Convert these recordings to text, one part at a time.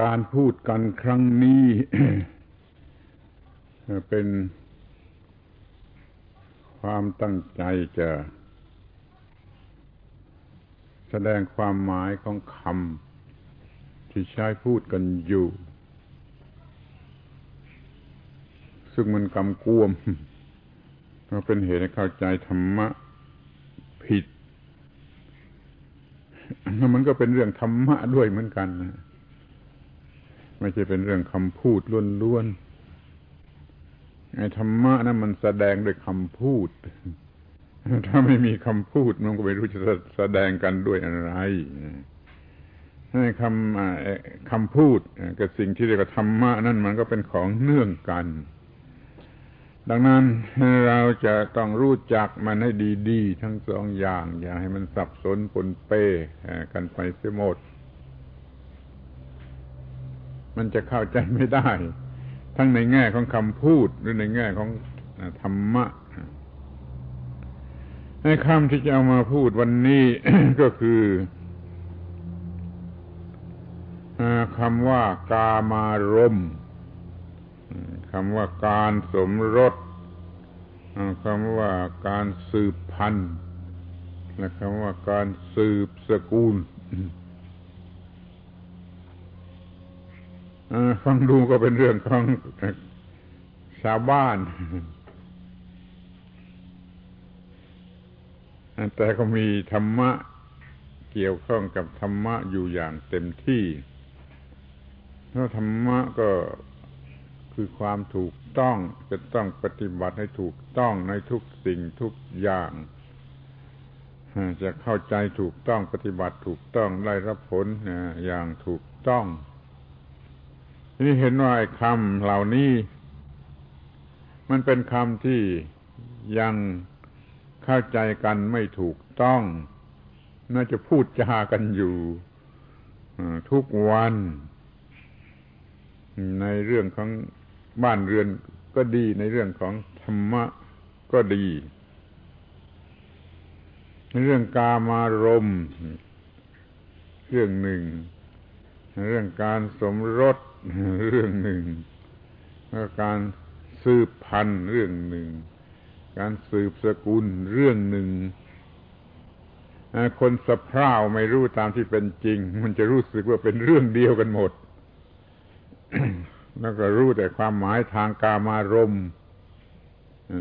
การพูดกันครั้งนี้ เป็นความตั้งใจจะ แสดงความหมายของคำที่ใช้พูดกันอยู่ ซึ่งมันกำกวมก็เป็นเหตุให้เข้าใจธรรมะผิดมันก็เป็นเรื่องธรรมะด้วยเหมือนกันนะ ไม่ใช่เป็นเรื่องคำพูดล้วนๆไอ้ธรรมะนะั้นมันแสดงด้วยคำพูด ถ้าไม่มีคำพูดมันก็ไม่รู้จะแสดงกันด้วยอะไรให้คำคำพูดกับสิ่งที่เรียกว่าธรรมะนั่นมันก็เป็นของเนื่องกัน ดังนั้นเราจะต้องรู้จักมันให้ดี ๆ ทั้งสองอย่าง อย่าให้มันสับสนปนเป้กันไปเสียหมด มันจะเข้าใจไม่ได้ ทั้งในแง่ของคำพูดหรือในแง่ของธรรมะในคำที่จะเอามาพูดวันนี้ ก็คือคำว่ากามารมคำว่าการสมรสคำว่าการสืบพันธุ์และคำว่าการสืบสกุล ฟังดูก็เป็นเรื่องของชาวบ้าน แต่ก็มีธรรมะเกี่ยวข้องกับธรรมะอยู่อย่างเต็มที่เพราะธรรมะก็คือความถูกต้องจะต้องปฏิบัติให้ถูกต้องในทุกสิ่งทุกอย่างจะเข้าใจถูกต้องปฏิบัติถูกต้องได้รับผลอย่างถูกต้อง นี่เห็นว่าไอ้คำเหล่านี้ มันเป็นคำที่ยังเข้าใจกันไม่ถูกต้อง น่าจะพูดจากันอยู่ทุกวัน ในเรื่องของบ้านเรือนก็ดีในเรื่องของธรรมะก็ดี ในเรื่องกามารมเรื่องหนึ่ง เรื่องการสมรสเรื่องหนึ่งแล้วการสืบพันธุ์เรื่องหนึ่ง การสืบสกุลเรื่องหนึ่งคนสะพร่าวไม่รู้ตามที่เป็นจริง มันจะรู้สึกว่าเป็นเรื่องเดียวกันหมด แล้วก็รู้แต่ความหมายทางกามารม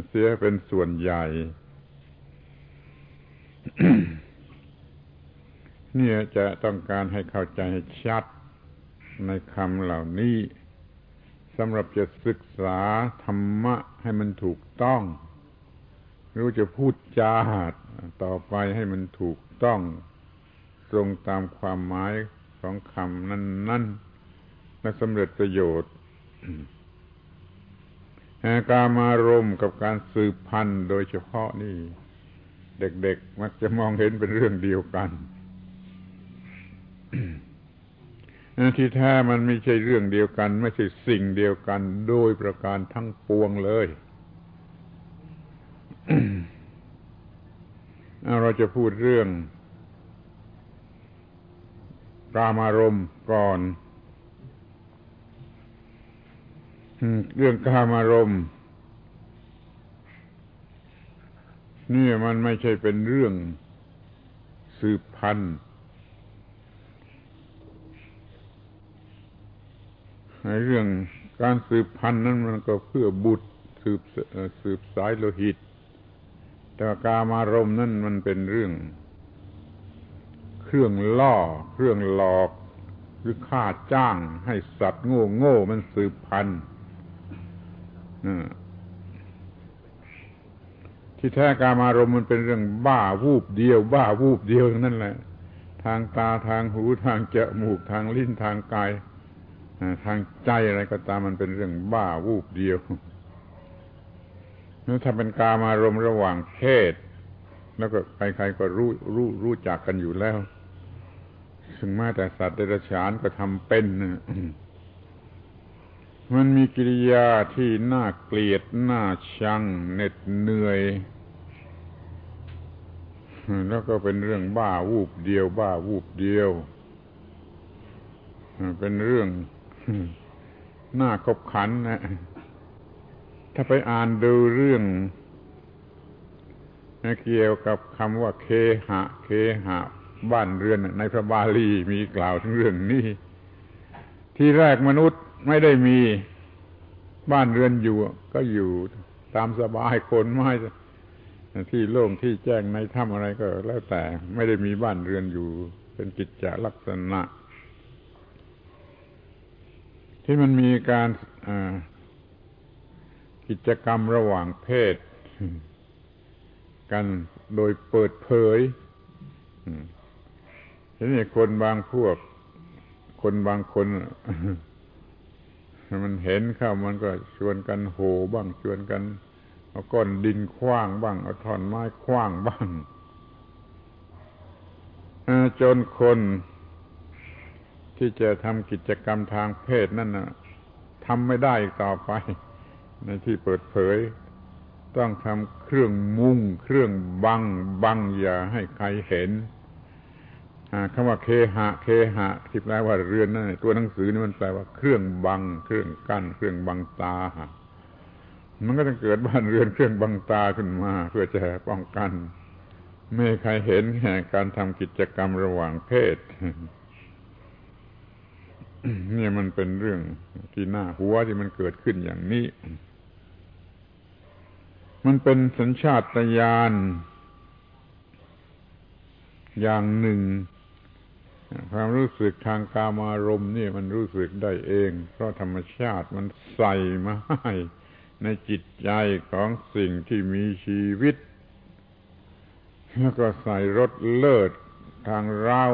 เสียเป็นส่วนใหญ่ เนี่ยจะต้องการให้เข้าใจให้ชัด ในคำเหล่านี้สำหรับจะศึกษาธรรมะให้มันถูกต้อง รู้จะพูดจาต่อไปให้มันถูกต้อง ตรงตามความหมายของคำนั้นๆและสำเร็จประโยชน์การมารมกับการสืบพันธุ์โดยเฉพาะนี่ เด็กๆมักจะมองเห็นเป็นเรื่องเดียวกัน ที่แท้มันไม่ใช่เรื่องเดียวกัน ไม่ใช่สิ่งเดียวกัน โดยประการทั้งปวงเลยเราจะพูดเรื่องกามารมณ์ก่อน เรื่องกามารมณ์นี่มันไม่ใช่เป็นเรื่องสืบพันธุ์ ในเรื่องการสืบพันธุ์นั้นมันก็เพื่อบุตรสืบสืบสายโลหิต แต่กามารมนั่นมันเป็นเรื่อง เครื่องล่อ เครื่องหลอกหรือค่าจ้างให้สัตว์โง่โง่มันสืบพันธุ์ที่แท้กามารมมันเป็นเรื่องบ้าวูบเดียว บ้าวูบเดียวนั่นแหละ ทางตาทางหูทางจมูกทางลิ้นทางกาย ทางใจอะไรก็ตามมันเป็นเรื่องบ้าวูบเดียวถ้าเป็นกามารมระหว่างเพศ แล้วก็ใครๆก็รู้รู้รู้จักกันอยู่แล้วซึ่งแม้แต่สัตว์เดรัจฉานก็ทำเป็นมันมีกิริยาที่น่าเกลียดน่าชังเหน็ดเหนื่อย แล้วก็เป็นเรื่องบ้าวูบเดียว บ้าวูบเดียว เป็นเรื่อง น่าขบขันนะถ้าไปอ่านดูเรื่องเกี่ยวกับคำว่าเคหะ เคหะ บ้านเรือนในพระบาลีมีกล่าวถึงเรื่องนี้ ที่แรกมนุษย์ไม่ได้มีบ้านเรือนอยู่ ก็อยู่ตามสบายคนไม่ที่โล่งที่แจ้งในถ้ำอะไรก็แล้วแต่ไม่ได้มีบ้านเรือนอยู่เป็นกิจจลักษณะ ที่มันมีการกิจกรรมระหว่างเพศ กันโดยเปิดเผยทีนี้คนบางพวก คนบางคนมันเห็นเข้ามันก็ชวนกันโหบ้างชวนกันเอาก้อนดินคว้างบ้างเอาท่อนไม้คว้างบ้างจนคน ที่จะทำกิจกรรมทางเพศนั่นนะทำไม่ได้อีกต่อไป ในที่เปิดเผย ต้องทำเครื่องมุงเครื่องบัง บังอย่าให้ใครเห็นคำว่าเคหะ เคหะที่แปลว่าเรือนนั่นตัวหนังสือนี่มันแปลว่าเครื่องบัง เครื่องกั้น เครื่องบังตา มันก็จะเกิดบ้านเรือนเครื่องบังตาขึ้นมา เพื่อจะป้องกัน ไม่ใครเห็นแห่การทำกิจกรรมระหว่างเพศ นี่มันเป็นเรื่องที่น่าหัวที่มันเกิดขึ้นอย่างนี้ มันเป็นสัญชาตญาณอย่างหนึ่ง ความรู้สึกทางกามารมณ์นี่มันรู้สึกได้เอง เพราะธรรมชาติมันใส่มาให้ในจิตใจของสิ่งที่มีชีวิต แล้วก็ใส่รสเลิศทางเรา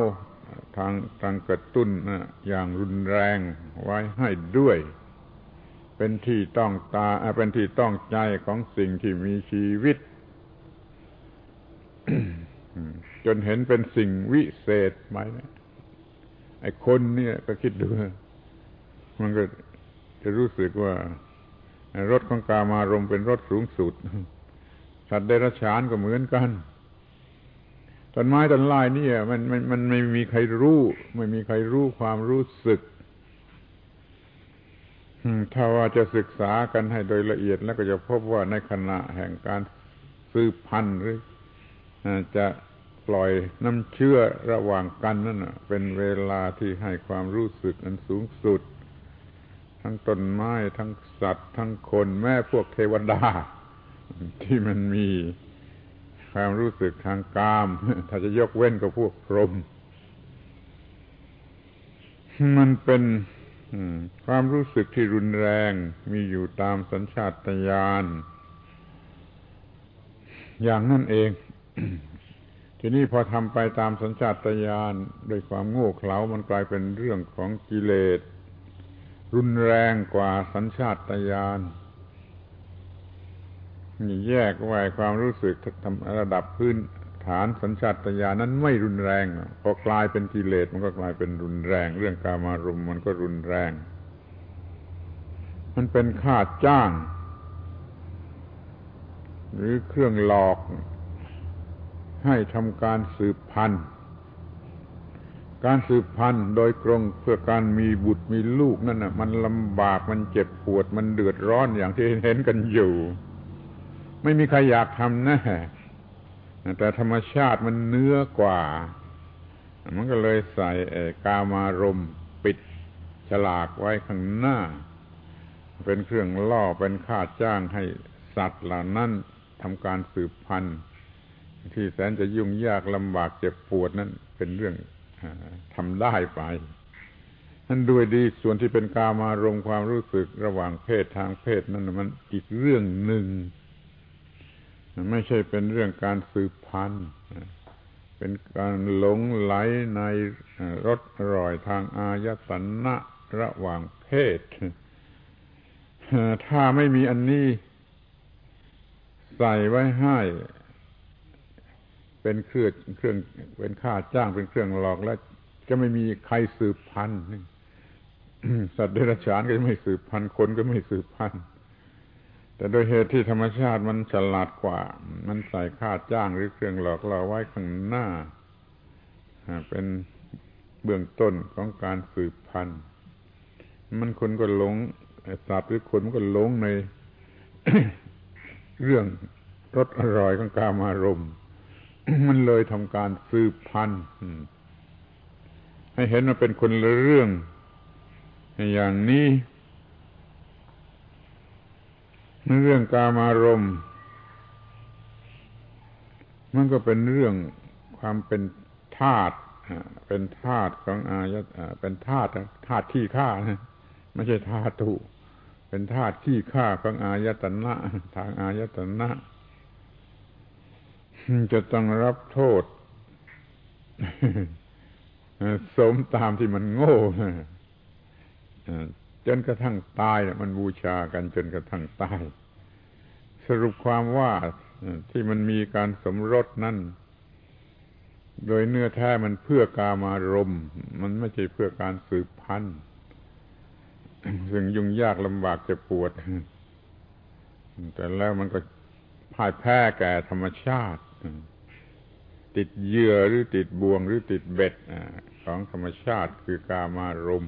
ทางทางกระตุ้นนะอย่างรุนแรงไว้ให้ด้วย เป็นที่ต้องตาเป็นที่ต้องใจของสิ่งที่มีชีวิต จนเห็นเป็นสิ่งวิเศษไหมไอ้คนเนี่ยก็คิดดูมันก็จะรู้สึกว่ารถของกามารมเป็นรถสูงสุดสัตว์เดรัจฉานก็เหมือนกัน ต้นไม้ต้นลายนี่มันมันมันไม่มีใครรู้ ไม่มีใครรู้ความรู้สึกถ้าว่าจะศึกษากันให้โดยละเอียดแล้วก็จะพบว่าในขณะแห่งการสืบพันธุ์หรือจะปล่อยน้ำเชื่อระหว่างกันนั่นเป็นเวลาที่ให้ความรู้สึกอันสูงสุด ทั้งต้นไม้ทั้งสัตว์ ทั้งคนแม่พวกเทวดา ที่มันมี ความรู้สึกทางกาม ถ้าจะยกเว้นกับพวกพรหมมันเป็นความรู้สึกที่รุนแรงมีอยู่ตามสัญชาตญาณอย่างนั่นเอง ทีนี้พอทำไปตามสัญชาตญาณโดยความโง่เขลามันกลายเป็นเรื่องของกิเลสรุนแรงกว่าสัญชาตญาณ แยกไว้ความรู้สึกระดับพื้นฐานสัญชาตญาณนั้นไม่รุนแรงพอกลายเป็นกิเลสมันก็กลายเป็นรุนแรง เรื่องกามารมมันก็รุนแรง มันเป็นค่าจ้าง หรือเครื่องหลอก ให้ทำการสืบพันธุ์ การสืบพันธุ์โดยกรงเพื่อการมีบุตรมีลูกนั่นน่ะ มันลำบากมันเจ็บปวดมันเดือดร้อนอย่างที่เห็นกันอยู่ ไม่มีใครอยากทำแน่แต่ธรรมชาติมันเนื้อกว่า มันก็เลยใส่กามารมปิดฉลากไว้ข้างหน้า เป็นเครื่องล่อเป็นค่าจ้างให้สัตว์เหล่านั้นทำการสืบพันธุ์ ที่แสนจะยุ่งยากลำบากเจ็บปวดนั้นเป็นเรื่องทำได้ไปนั่นด้วยดีส่วนที่เป็นกามารมความรู้สึกระหว่างเพศทางเพศนั่นมันอีกเรื่องหนึ่ง ไม่ใช่เป็นเรื่องการสืบพันธุ์เป็นการหลงไหลในรสอร่อยทางอายตนะระหว่างเพศ ถ้าไม่มีอันนี้ ใส่ไว้ให้ เป็นเครื่องเครื่องเป็นค่าจ้างเป็นเครื่องหลอกแล้วจะไม่มีใครสืบพันธุ์สัตว์เดรัจฉานก็ไม่สืบพันธุ์คนก็ไม่สืบพันธุ์ แต่โดยเหตุที่ธรรมชาติมันฉลาดกว่า มันใส่ค่าจ้างหรือเครื่องหลอกเราไว้ข้างหน้า เป็นเบื้องต้นของการสืบพันธุ์ มันคนก็หลงสัตว์หรือคนมันก็หลงใน เรื่องรสอร่อยของกามารมณ์มันเลยทำการสืบพันธุ์ให้เห็นว่าเป็นคนละเรื่อง อย่างนี้ เรื่องกามารมณ์มันก็เป็นเรื่องความเป็นธาตุเป็นธาตุของอายะเป็นธาตุธาตุที่ฆ่านะไม่ใช่ธาตุเป็นธาตุที่ฆ่าของอายตนะ ทางอายตนะจะต้องรับโทษ สมตามที่มันโง่ จนกระทั่งตายมันบูชากันจนกระทั่งตาย สรุปความว่าที่มันมีการสมรสนั่นโดยเนื้อแท้มันเพื่อกามารมมันไม่ใช่เพื่อการสืบพันธุ์ซึ่งยุ่งยากลำบากจะปวด แต่แล้วมันก็พ่ายแพ้แก่ธรรมชาติ ติดเหยื่อหรือติดบ่วงหรือติดเบ็ดของธรรมชาติคือกามารม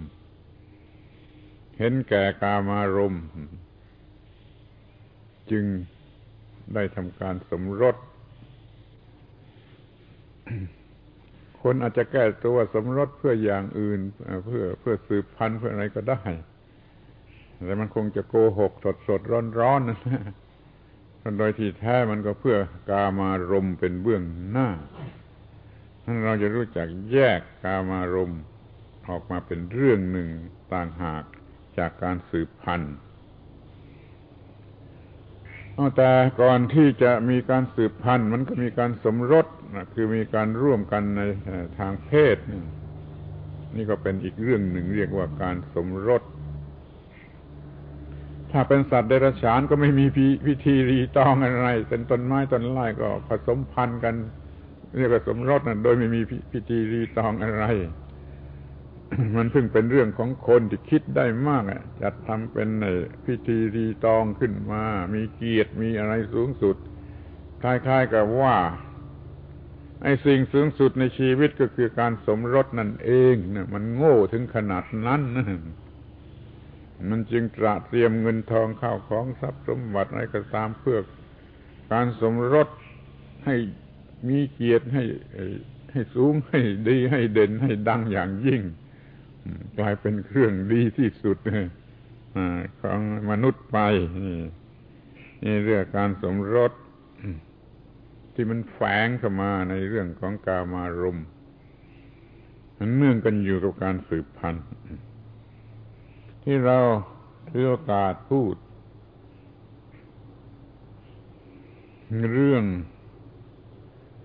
เห็นแก่กามารมจึงได้ทำการสมรส คนอาจจะแก้ตัวสมรสเพื่ออย่างอื่น เพื่อเพื่อสืบพันธุ์เพื่ออะไรก็ได้ แต่มันคงจะโกหกสดสดร้อนร้อนนะโดยที่แท้มันก็เพื่อกามารมเป็นเบื้องหน้านั้นเราจะรู้จักแยกกามารมออกมาเป็นเรื่องหนึ่งต่างหาก จากการสืบพันธุ์แต่ก่อนที่จะมีการสืบพันธุ์มันก็มีการสมรสคือมีการร่วมกันในทางเพศ นี่ก็เป็นอีกเรื่องหนึ่งเรียกว่าการสมรส ถ้าเป็นสัตว์เดรัจฉานก็ไม่มีพิธีรีตองอะไร เป็นต้นไม้ต้นไม้ก็ผสมพันธุ์กัน เรียกว่าสมรสนะโดยไม่มีพิธีรีตองอะไร มันเพิ่งเป็นเรื่องของคนที่คิดได้มากอะจัดทำเป็นพิธีรีตองขึ้นมา มีเกียรติมีอะไรสูงสุด คล้ายๆกับว่า ไอ้สิ่งสูงสุดในชีวิตก็คือการสมรสนั่นเองเนะมันโง่ถึงขนาดนั้นนะมันจึงตระเตรียมเงินทองข้าวของทรัพย์สมบัติอะไรก็ตามเพื่อการสมรสให้มีเกียรติให้ให้สูงให้ดีให้เด่นให้ดังอย่างยิ่ง กลายเป็นเครื่องดีที่สุดของมนุษย์ไป นี่เรื่องการสมรสที่มันแฝงเข้ามาในเรื่องของกามารมณ์มันเนื่องกันอยู่กับการสืบพันธุ์ที่เราถือโอกาสพูด เรื่อง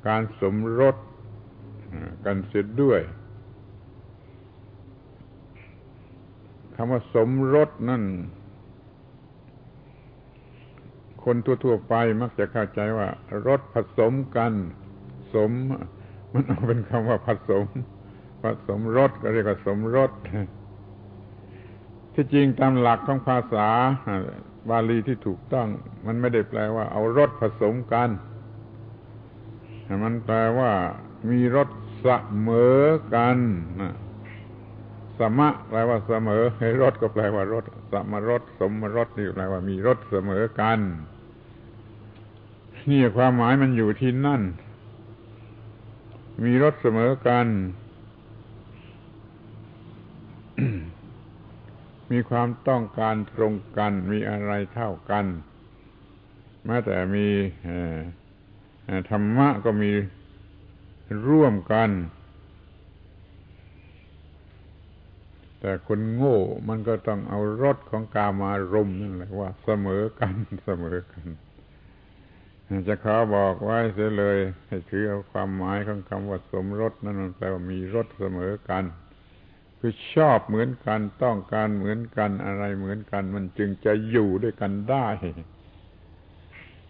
การสมรสกันเสร็จด้วย คำว่าสมรสนั่น คนทั่วๆไปมักจะเข้าใจว่ารสผสมกัน สม มันเอาเป็นคำว่าผสมผสมรสก็เรียกว่าสมรสที่จริงตามหลักของภาษาบาลีที่ถูกต้อง มันไม่ได้แปลว่า เอารสผสมกัน มันแปลว่า มีรสเสมอกันนะ สมะแปลว่าเสมอให้รถก็แปลว่ารถสมรถสมรถนี่แปลว่ามีรถเสมอกันนี่ความหมายมันอยู่ที่นั่น มีรถเสมอกัน มีความต้องการตรงกัน มีอะไรเท่ากันแม้แต่มีธรรมะก็มีร่วมกัน แต่คนโง่มันก็ต้องเอารถของกามารมนั่นแหละว่า เสมอกันเสมอกัน จะขอบอกไว้เสียเลย ให้ถือเอาความหมายของคำว่าสมรสนั่นมันแปลว่ามีรถเสมอกัน คือชอบเหมือนกันต้องการเหมือนกันอะไรเหมือนกัน มันจึงจะอยู่ด้วยกันได้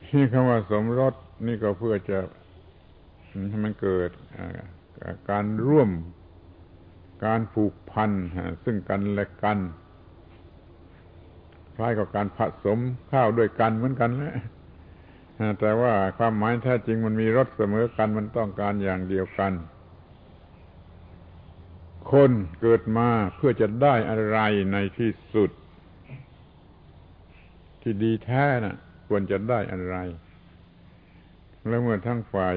ที่คำว่าสมรสนี่ก็เพื่อจะให้มันเกิดการร่วม การผูกพันซึ่งกันและกันคล้ายกับการผสมข้าวด้วยกันเหมือนกันแหละแต่ว่าความหมายแท้จริงมันมีรสเสมอกันมันต้องการอย่างเดียวกัน คนเกิดมาเพื่อจะได้อะไรในที่สุด ที่ดีแท้นะ่ะควรจะได้อะไร แล้วเมื่อทั้งฝ่าย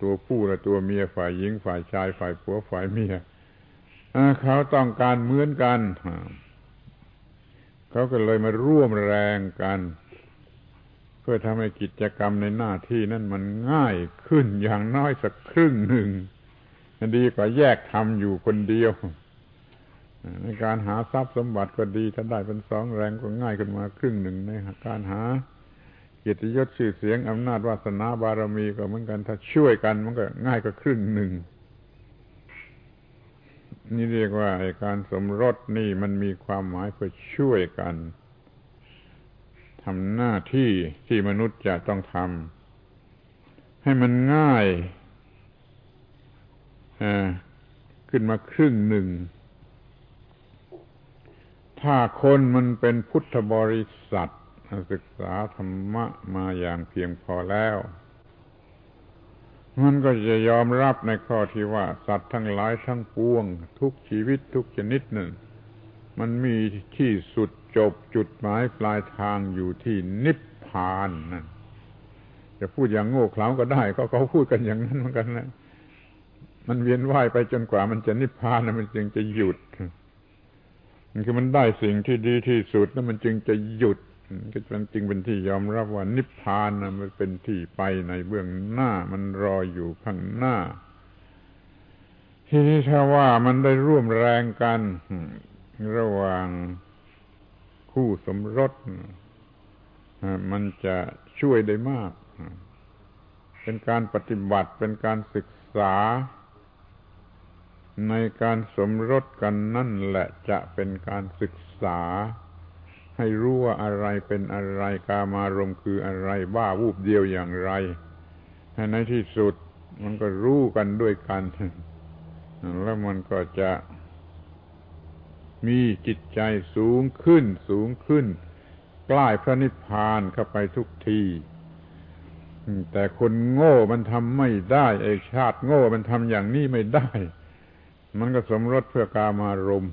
ตัวผู้และตัวเมียฝ่ายหญิงฝ่ายชายฝ่ายผัวฝ่ายเมีย เขาต้องการเหมือนกัน เขาก็เลยมาร่วมแรงกัน เพื่อทำให้กิจกรรมในหน้าที่นั้นมันง่ายขึ้นอย่างน้อยสักครึ่งหนึ่งดีกว่าแยกทำอยู่คนเดียว ในการหาทรัพย์สมบัติก็ดี ถ้าได้เป็นสองแรงก็ง่ายขึ้นมาครึ่งหนึ่งในการหาเกียรติยศชื่อเสียงอำนาจวาสนาบารมีก็เหมือนกัน ถ้าช่วยกันมันก็ง่ายกว่าครึ่งหนึ่ง นี่เรียกว่าการสมรสนี่มันมีความหมายเพื่อช่วยกันทำหน้าที่ที่มนุษย์จะต้องทำให้มันง่ายขึ้นมาครึ่งหนึ่ง ถ้าคนมันเป็นพุทธบริษัทศึกษาธรรมะมาอย่างเพียงพอแล้ว มันก็จะยอมรับในข้อที่ว่า สัตว์ทั้งหลายทั้งปวง ทุกชีวิตทุกชนิดหนึ่งมันมีที่สุดจบจุดหมายปลายทางอยู่ที่นิพพานนั่นจะพูดอย่างโง่เขลาก็ได้ ก็เขาพูดกันอย่างนั้นเหมือนกันนะมันเวียนว่ายไปจนกว่ามันจะนิพพานนะมันจึงจะหยุดมันคือมันได้สิ่งที่ดีที่สุดแล้วมันจึงจะหยุด ก็มันจึงเป็นที่ยอมรับว่านิพพานนะมันเป็นที่ไปในเบื้องหน้ามันรออยู่ข้างหน้า ทีนี้ถ้าว่ามันได้ร่วมแรงกัน ระหว่างคู่สมรสมันจะช่วยได้มาก เป็นการปฏิบัติเป็นการศึกษา ในการสมรสกันนั่นแหละจะเป็นการศึกษา ให้รู้ว่าอะไรเป็นอะไร กามารมคืออะไรบ้าวูบเดียวอย่างไรในที่สุดมันก็รู้กันด้วยกัน แล้วมันก็จะมีจิตใจสูงขึ้น สูงขึ้น ใกล้พระนิพพานเข้าไปทุกที แต่คนโง่มันทำไม่ได้ไอชาติโง่มันทำอย่างนี้ไม่ได้ มันก็สมรสเพื่อกามารมณ์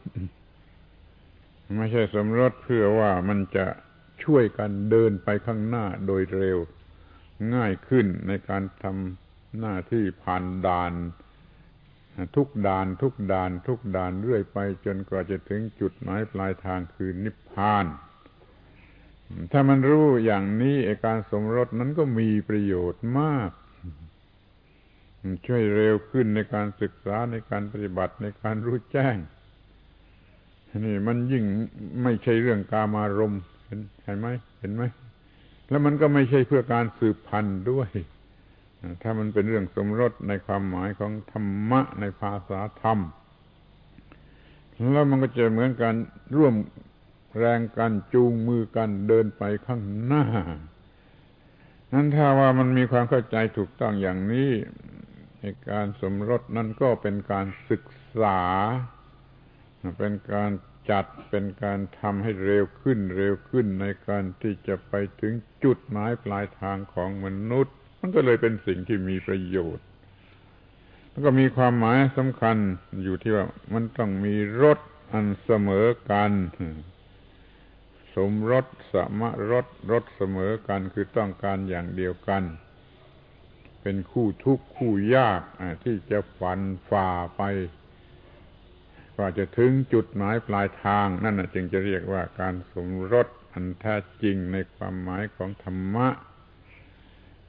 ไม่ใช่สมรสเพื่อว่ามันจะช่วยกันเดินไปข้างหน้าโดยเร็ว ง่ายขึ้นในการทำหน้าที่ผ่านด่าน ทุกด่านทุกด่าน ทุกด่านเรื่อยไป จนกว่าจะถึงจุดหมายปลายทางคือนิพพาน ถ้ามันรู้อย่างนี้อาการสมรสนั้นก็มีประโยชน์มากช่วยเร็วขึ้นในการศึกษาในการปฏิบัติในการรู้แจ้ง นี่มันยิ่งไม่ใช่เรื่องกามารมเห็นเห็นไหมเห็นไหมแล้วมันก็ไม่ใช่เพื่อการสืบพันธุ์ด้วย ถ้ามันเป็นเรื่องสมรสในความหมายของธรรมะในภาษาธรรม แล้วมันก็จะเหมือนกันร่วมแรงกันจูงมือกันเดินไปข้างหน้า นั้นถ้าว่ามันมีความเข้าใจถูกต้องอย่างนี้ในการสมรสนั่นก็เป็นการศึกษา เป็นการจัดเป็นการทำให้เร็วขึ้นเร็วขึ้นในการที่จะไปถึงจุดหมายปลายทางของมนุษย์ มันก็เลยเป็นสิ่งที่มีประโยชน์แล้วก็มีความหมายสำคัญอยู่ที่ว่ามันต้องมีรสอันเสมอกันสมรสสมรสรสเสมอกันคือต้องการอย่างเดียวกัน เป็นคู่ทุกข์คู่ยากที่จะฝันฝ่าไป กว่าจะถึงจุดหมายปลายทาง นั่นจึงจะเรียกว่าการสมรสอันแท้จริงในความหมายของธรรมะ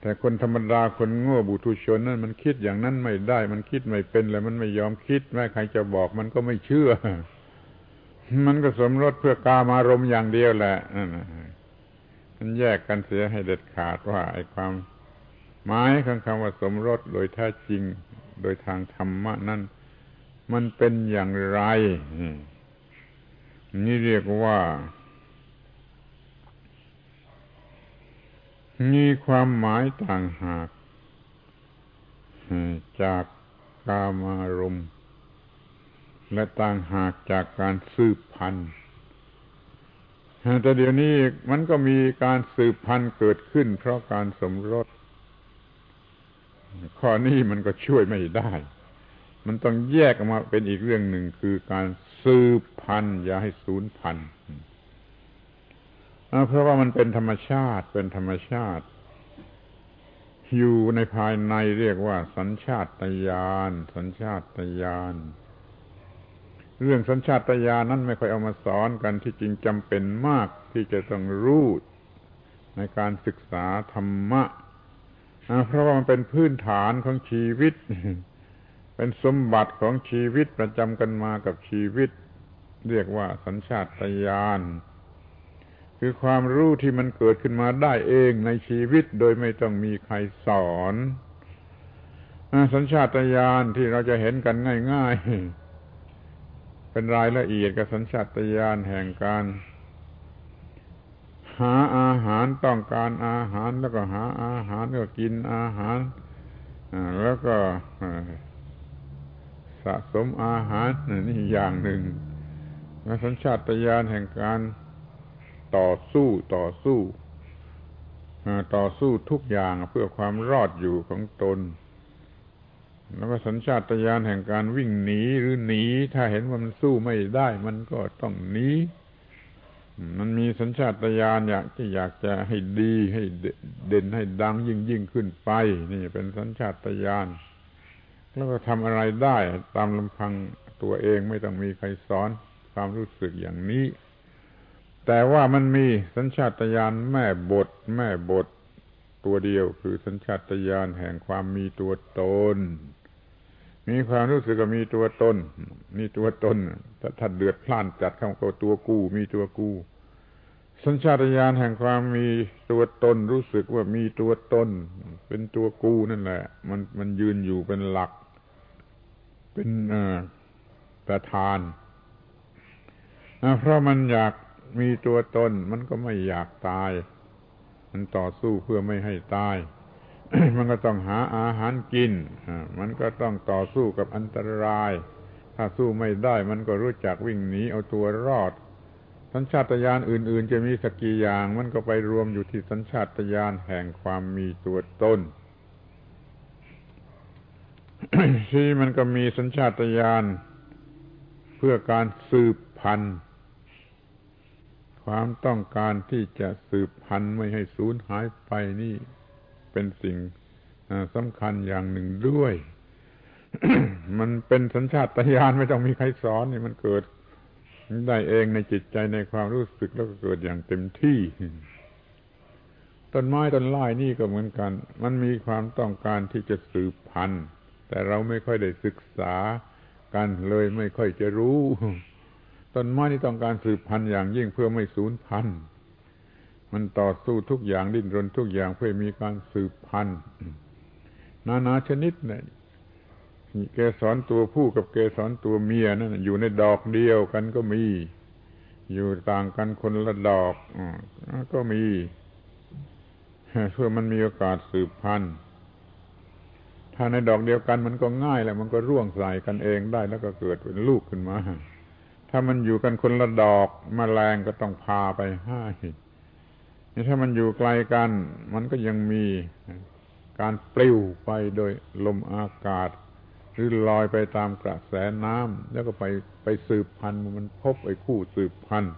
แต่คนธรรมดาคนโง่บุตุชนนั่นมันคิดอย่างนั้นไม่ได้ มันคิดไม่เป็นเลยมันไม่ยอมคิดแม้ใครจะบอกมันก็ไม่เชื่อ มันก็สมรสเพื่อกามารมอย่างเดียวแหละมันแยกกันเสียให้เด็ดขาดว่า ไอ้ความหมายของคำว่าสมรสโดยแท้จริง โดยทางธรรมะนั้น มันเป็นอย่างไรนี่เรียกว่า มีความหมายต่างหากจากกามารมณ์และต่างหากจากการสืบพันธุ์แต่เดี๋ยวนี้มันก็มีการสืบพันธุ์เกิดขึ้น เพราะการสมรส ข้อนี้มันก็ช่วยไม่ได้ มันต้องแยกออกมาเป็นอีกเรื่องหนึ่งคือการสืบพันธุ์อย่าให้สูญพันธุ์เพราะว่ามันเป็นธรรมชาติเป็นธรรมชาติ อยู่ในภายในเรียกว่า สัญชาตญาณสัญชาตญาณเรื่องสัญชาตญาณนั้นไม่ค่อยเอามาสอนกันที่จริงจำเป็นมากที่จะต้องรู้ในการศึกษาธรรมะเพราะว่ามันเป็นพื้นฐานของชีวิต เป็นสมบัติของชีวิตประจำกันมากับชีวิต เรียกว่าสัญชาตญาณคือความรู้ที่มันเกิดขึ้นมาได้เองในชีวิตโดยไม่ต้องมีใครสอนสัญชาตญาณที่เราจะเห็นกันง่าย ๆ เป็นรายละเอียดกับสัญชาตญาณแห่งการ หาอาหารต้องการอาหารแล้วก็หาอาหารแล้วก็กินอาหารแล้วก็ สะสมอาหารนี่อย่างหนึ่งสัญชาตญาณแห่งการต่อสู้ต่อสู้ต่อสู้ทุกอย่างเพื่อความรอดอยู่ของตน แล้วก็สัญชาตญาณแห่งการวิ่งหนีหรือหนี ถ้าเห็นว่ามันสู้ไม่ได้ มันก็ต้องหนีมันมีสัญชาตญาณอยากที่อยากจะให้ดีให้เด่นให้ดังยิ่งยิ่งขึ้นไป นี่เป็นสัญชาตญาณ แล้วก็ทำอะไรได้ตามลำพังตัวเองไม่ต้องมีใครสอนความรู้สึกอย่างนี้ แต่ว่ามันมีสัญชาตญาณแม่บท แม่บทตัวเดียว คือสัญชาตญาณแห่งความมีตัวตน มีความรู้สึกว่ามีตัวตนมีตัวตนถ้าถ้าเดือดพล่านจัดคำว่าตัวกูมีตัวกูสัญชาตญาณแห่งความมีตัวตนรู้สึกว่ามีตัวตน เป็นตัวกูนั่นแหละ มันมันยืนอยู่เป็นหลัก เป็นประธาน เพราะมันอยากมีตัวตน มันก็ไม่อยากตาย มันต่อสู้เพื่อไม่ให้ตาย มันก็ต้องหาอาหารกิน มันก็ต้องต่อสู้กับอันตราย ถ้าสู้ไม่ได้มันก็รู้จักวิ่งหนีเอาตัวรอด สัญชาตญาณอื่น ๆ จะมีสักกี่อย่าง มันก็ไปรวมอยู่ที่สัญชาตญาณแห่งความมีตัวตน ที่มันก็มีสัญชาตญาณเพื่อการสืบพันธุ์ ความต้องการที่จะสืบพันธุ์ไม่ให้สูญหายไปนี่เป็นสิ่งสำคัญอย่างหนึ่งด้วย มันเป็นสัญชาตญาณไม่ต้องมีใครสอนนี่มันเกิดได้เองในจิตใจในความรู้สึกแล้วก็เกิดอย่างเต็มที่ต้นไม้ต้นไม้นี่ก็เหมือนกัน มันมีความต้องการที่จะสืบพันธุ์ แต่เราไม่ค่อยได้ศึกษากันเลยไม่ค่อยจะรู้ ต้นไม้ที่ต้องการสืบพันธุ์อย่างยิ่งเพื่อไม่สูญพันธุ์ มันต่อสู้ทุกอย่างดิ้นรนทุกอย่างเพื่อมีการสืบพันธุ์ นานาชนิดเนี่ยเกสรตัวผู้กับเกสรตัวเมียนั่นอยู่ในดอกเดียวกันก็มี อยู่ต่างกันคนละดอกก็มีเพื่อมันมีโอกาสสืบพันธุ์ ถ้าในดอกเดียวกันมันก็ง่ายแหละมันก็ร่วงใส่กันเองได้แล้วก็เกิดเป็นลูกขึ้นมา ถ้ามันอยู่กันคนละดอกมแมลงก็ต้องพาไปให้นี่ถ้ามันอยู่ไกลกัน มันก็ยังมีการปลิวไปโดยลมอากาศ หรือลอยไปตามกระแสน้ำแล้วก็ไปไปสืบพันธุ์มันพบไอ้คู่สืบพันธุ์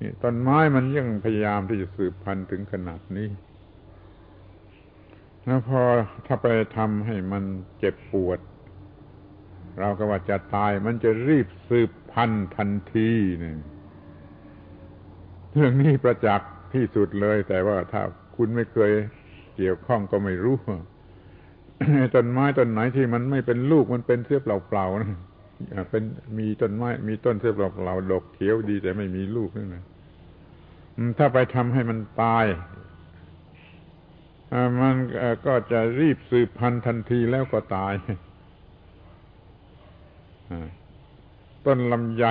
นี่ต้นไม้มันยังพยายามที่จะสืบพันธุ์ถึงขนาดนี้ แล้วพอถ้าไปทำให้มันเจ็บปวด เราก็ว่าจะตาย มันจะรีบสืบพันทันทีเนี่ยเรื่องนี้ประจักษ์ที่สุดเลย แต่ว่าถ้าคุณไม่เคยเกี่ยวข้องก็ไม่รู้ต้นไม้ต้นไหนที่มันไม่เป็นลูกมันเป็นเสื้อเปล่าๆนะเป็นมีต้นไม้ มีต้นเสื้อเปล่าๆดอกเขียวดีแต่ไม่มีลูกนั่นนะถ้าไปทำให้มันตาย มันก็จะรีบสืบพันธุ์ทันทีแล้วก็ตายต้นลำไย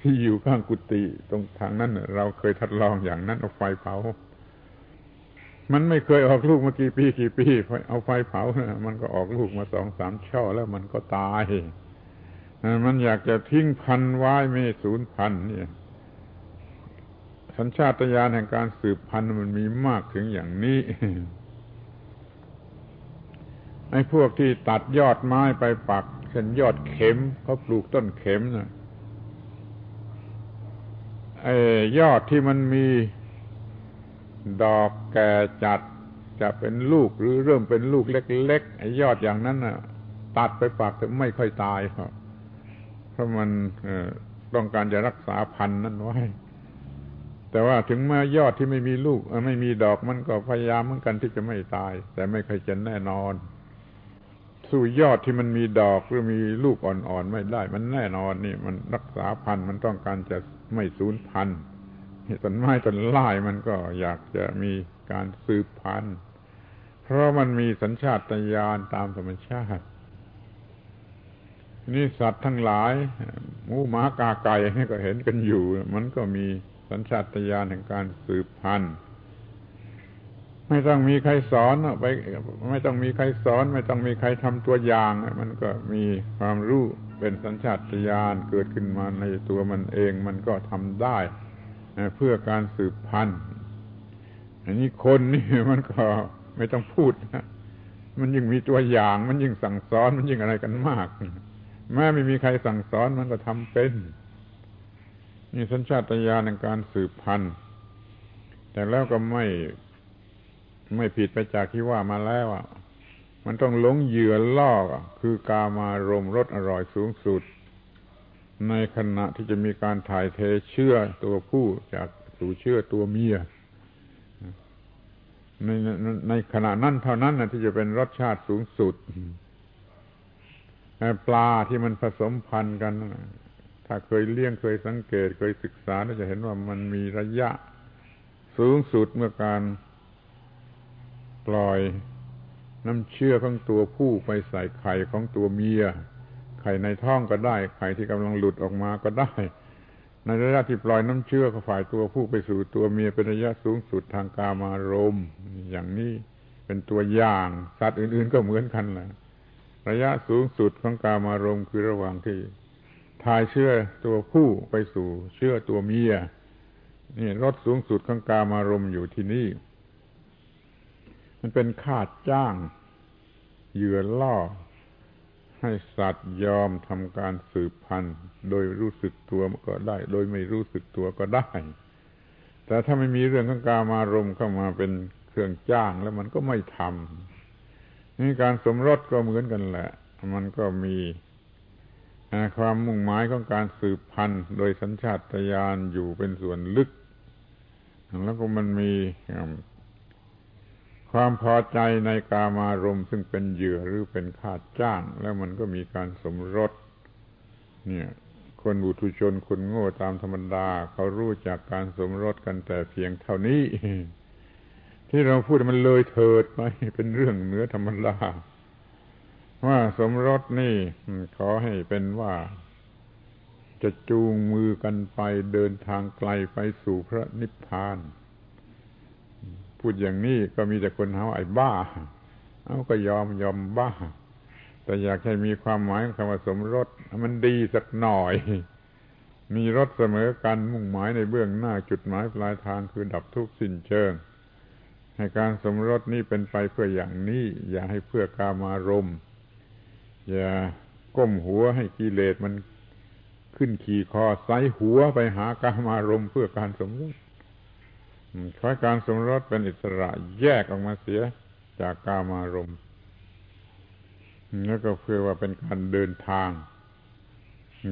ที่อยู่ข้างกุฏิตรงทางนั้นเราเคยทดลองอย่างนั้นเอาไฟเผา มันไม่เคยออกลูกมากี่ปีกี่ปีเอาไฟเผามันก็ออกลูกมาสองสามช่อแล้วมันก็ตาย มันอยากจะทิ้งพันไว้ไม่สูญพันเนี่ยสัญชาตญาณแห่งการสืบพันธุ์มันมีมากถึงอย่างนี้ ไอ้พวกที่ตัดยอดไม้ไปปักเช่นยอดเข็มเขาปลูกต้นเข็มนะไอ้ยอดที่มันมีดอกแก่จัดจะเป็นลูกหรือเริ่มเป็นลูกเล็กๆไอ้ยอดอย่างนั้นน่ะ ตัดไปปากแต่ไม่ค่อยตายครับเพราะมันต้องการจะรักษาพันธุ์นั้นไว้แต่ว่าถึงแม้ยอดที่ไม่มีลูกไม่มีดอกมันก็พยายามเหมือนกันที่จะไม่ตาย แต่ไม่เคยจะแน่นอน สู้ยอดที่มันมีดอกหรือมีลูกอ่อนๆไม่ได้ มันแน่นอนนี่มันรักษาพันธุ์มันต้องการจะไม่สูญพันธุ์ต้นไม้ต้นไม้มันก็อยากจะมีการสืบพันธุ์เพราะมันมีสัญชาตญาณตามธรรมชาตินี่สัตว์ทั้งหลายหมูหมากาไก่นี่ก็เห็นกันอยู่ มันก็มีสัญชาตญาณแห่งการสืบพันธุ์ ไม่ต้องมีใครสอนไปไม่ต้องมีใครสอน ไม่ต้องมีใครทำตัวอย่าง มันก็มีความรู้เป็นสัญชาตญาณเกิดขึ้นมาในตัวมันเอง มันก็ทำได้เพื่อการสืบพันธุ์ อันนี้คนนี่มันก็ไม่ต้องพูดนะมันยิ่งมีตัวอย่าง มันยิ่งสั่งสอนมันยิ่งอะไรกันมาก แม้ไม่มีใครสั่งสอนมันก็ทำเป็นนี่สัญชาตญาณในการสืบพันธุ์ แต่แล้วก็ไม่ ไม่ผิดไปจากที่ว่ามาแล้วอะ มันต้องหลงเหยื่อล่อคือกามารมรสอร่อยสูงสุด ในขณะที่จะมีการถ่ายเทเชื่อตัวผู้จากสู่เชื่อตัวเมียในในขณะนั้นเท่านั้นนะที่จะเป็นรสชาติสูงสุดปลาที่มันผสมพันธุ์กัน ถ้าเคยเลี้ยงเคยสังเกต เคยศึกษาจะเห็นว่ามันมีระยะ สูงสุดเมื่อการ ปล่อยน้ำเชื่อของตัวผู้ไปใส่ไข่ของตัวเมีย ไข่ในท้องก็ได้ ไข่ที่กำลังหลุดออกมาก็ได้ ในระยะที่ปล่อยน้ำเชื่อก็ฝ่ายตัวผู้ไปสู่ตัวเมียเป็นระยะสูงสุดทางกามารมอย่างนี้เป็นตัวอย่าง สัตว์อื่น ๆ ก็เหมือนกันแหละระยะสูงสุดของกามารมคือระหว่างที่ทายเชื่อตัวผู้ไปสู่เชื่อตัวเมียนี่รถสูงสุดของกามารมอยู่ที่นี่ มันเป็นค่าจ้างเหยื่อล่อ ให้สัตว์ยอมทำการสืบพันธุ์ โดยรู้สึกตัวก็ได้ โดยไม่รู้สึกตัวก็ได้ แต่ถ้าไม่มีเรื่องของกามารมเข้ามาเป็นเครื่องจ้างแล้วมันก็ไม่ทำนี่การสมรสก็เหมือนกันแหละ มันก็มีความมุ่งหมายของการสืบพันธุ์โดยสัญชาตญาณอยู่เป็นส่วนลึก แล้วก็มันมี ความพอใจในกามารมณ์ซึ่งเป็นเหยื่อหรือเป็นค่าจ้าง แล้วมันก็มีการสมรส เนี่ย คนบุตุชนคนโง่ตามธรรมดา เขารู้จากการสมรสกันแต่เพียงเท่านี้ ที่เราพูดมันเลยเถิดไปเป็นเรื่องเนื้อธรรมดาว่าสมรสนี่ขอให้เป็นว่า จะจูงมือกันไปเดินทางไกลไปสู่พระนิพพาน พูดอย่างนี้ก็มีแต่คนหาไอ้บ้า เอาก็ยอมยอมบ้า แต่อยากให้มีความหมายคำว่าสมรสมันดีสักหน่อย มีรถเสมอกันมุ่งหมายในเบื้องหน้าจุดหมายปลายทางคือดับทุกข์สิ้นเชิง ให้การสมรสนี้เป็นไปเพื่ออย่างนี้ อย่าให้เพื่อกามารมอย่าก้มหัวให้กิเลสมันขึ้นขี่คอไซหัวไปหากามารมเพื่อการสมรส ขอการสมรสเป็นอิสระแยกออกมาเสียจากกามารมณ์แล้วก็เพื่อว่าเป็นการเดินทาง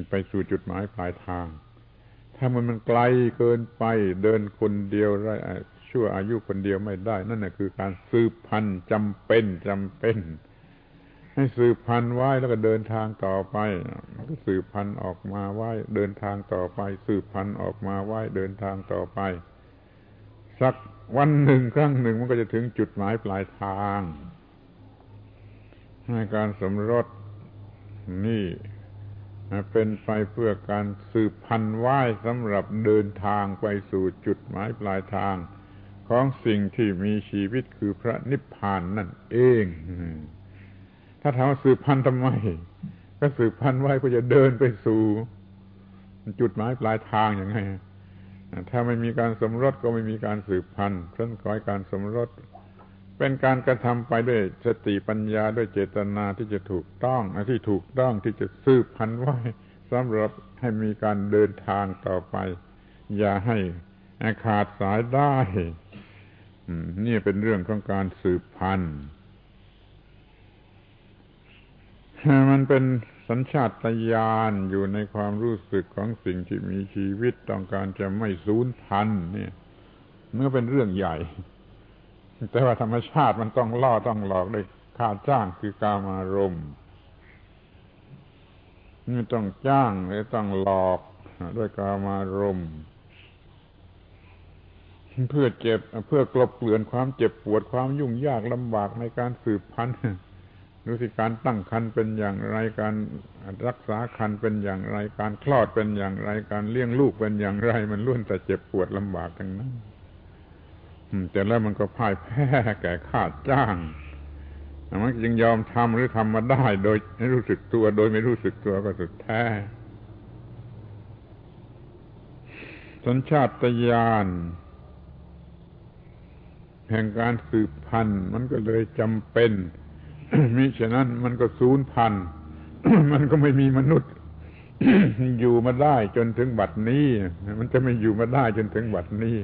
ไปสู่จุดหมายปลายทาง ถ้ามันมันไกลเกินไปเดินคนเดียวไรชั่วอายุคนเดียวไม่ได้ นั่นแหะคือการสืบพันธุ์จำเป็นจำเป็น ให้สืบพันธุ์ไว้แล้วก็เดินทางต่อไปก็สืบพันธุ์ออกมาไว้ เดินทางต่อไป สืบพันธุ์ออกมาไว้เดินทางต่อไป สักวันหนึ่งครั้งหนึ่งมันก็จะถึงจุดหมายปลายทางในการสมรสนี่เป็นไปเพื่อการสืบพันธุ์ว่ายสำหรับเดินทางไปสู่จุดหมายปลายทาง ของสิ่งที่มีชีวิตคือพระนิพพานนั่นเอง ถ้าถามว่าสืบพันธุ์ทำไม ก็สืบพันธุ์ไว้เพื่อจะเดินไปสู่ จุดหมายปลายทางอย่างไง ถ้าไม่มีการสมรสก็ไม่มีการสืบพันธุ์เพราะขอให้การสมรส เป็นการกระทำไปด้วยสติปัญญาด้วยเจตนาที่จะถูกต้องที่ถูกต้องที่จะสืบพันธุ์ไว้สำหรับให้มีการเดินทางต่อไป อย่าให้ขาดสายได้นี่เป็นเรื่องของการสืบพันธุ์มันเป็น สัญชาตญาณอยู่ในความรู้สึกของสิ่งที่มีชีวิตต้องการจะไม่สูญพันธุ์เนี่ยเมื่อเป็นเรื่องใหญ่ แต่ว่าธรรมชาติมันต้องล่อต้องหลอกด้วยค่าจ้างคือกามารมณ์นี่ต้องจ้างหรือต้องหลอกด้วยกามารมณ์เพื่อเจ็บเพื่อกลบเกลื่อนความเจ็บปวดความยุ่งยากลำบากในการสืบพันธุ์ ดูสิการตั้งครรภ์เป็นอย่างไรการรักษาครรภ์เป็นอย่างไร การคลอดเป็นอย่างไร การเลี้ยงลูกเป็นอย่างไร มันล้วนแต่เจ็บปวดลำบากทั้งนั้นแต่แล้วมันก็พ่ายแพ้แก่ข้าจ้างมันจึงยอมทำหรือทำมาได้ โดยไม่รู้สึกตัว โดยไม่รู้สึกตัวก็สุดแท้สัญชาตญาณแห่งการสืบพันธุ์มันก็เลยจำเป็น มิฉะนั้นมันก็สูญพัน มันก็ไม่มีมนุษย์ อยู่มาได้จนถึงบัดนี้ มันจะไม่อยู่มาได้จนถึงบัดนี้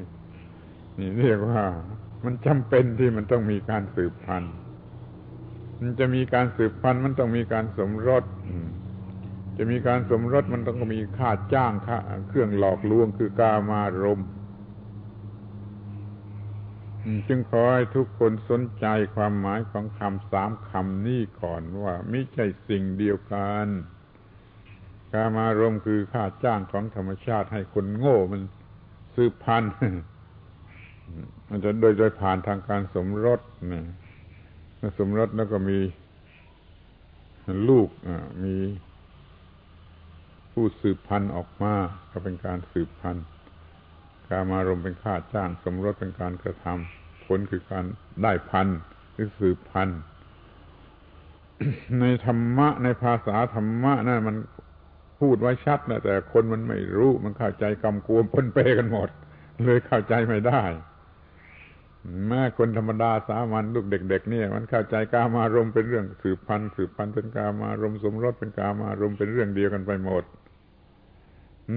นี่เรียกว่า มันจำเป็นที่มันต้องมีการสืบพันธุ์มันจะมีการสืบพันธุ์มันต้องมีการสมรสจะมีการสมรสมันต้องมีค่าจ้างค่าเครื่องหลอกลวงคือกามารมณ์ จึงขอให้ทุกคนสนใจความหมายของคำสามคำนี้ก่อนว่าไม่ใช่สิ่งเดียวกันกามารมคือค่าจ้างของธรรมชาติให้คนโง่มันสืบพันธุ์มันจะโดยโดยผ่านทางการสมรสนะสมรสแล้วก็มีลูกมีผู้สืบพันธุ์ออกมา ก็เป็นการสืบพันธุ์ การมารมเป็นค่าจ้าง สมรสเป็นการกระทำผลคือการได้พันหรือสืบพันในธรรมะในภาษาธรรมะนั่นมันพูดไว้ชัดนะแต่คนมันไม่รู้มันเข้าใจกำกวมปนเปกันหมด เลยเข้าใจไม่ได้ แม่คนธรรมดาสามัญลูกเด็ก ๆ เนี่ย มันเข้าใจกามารมเป็นเรื่องสืบพันธุ์สืบพันธุ์เป็นกามารมสมรสเป็นกามารมเป็นเรื่องเดียวกันไปหมด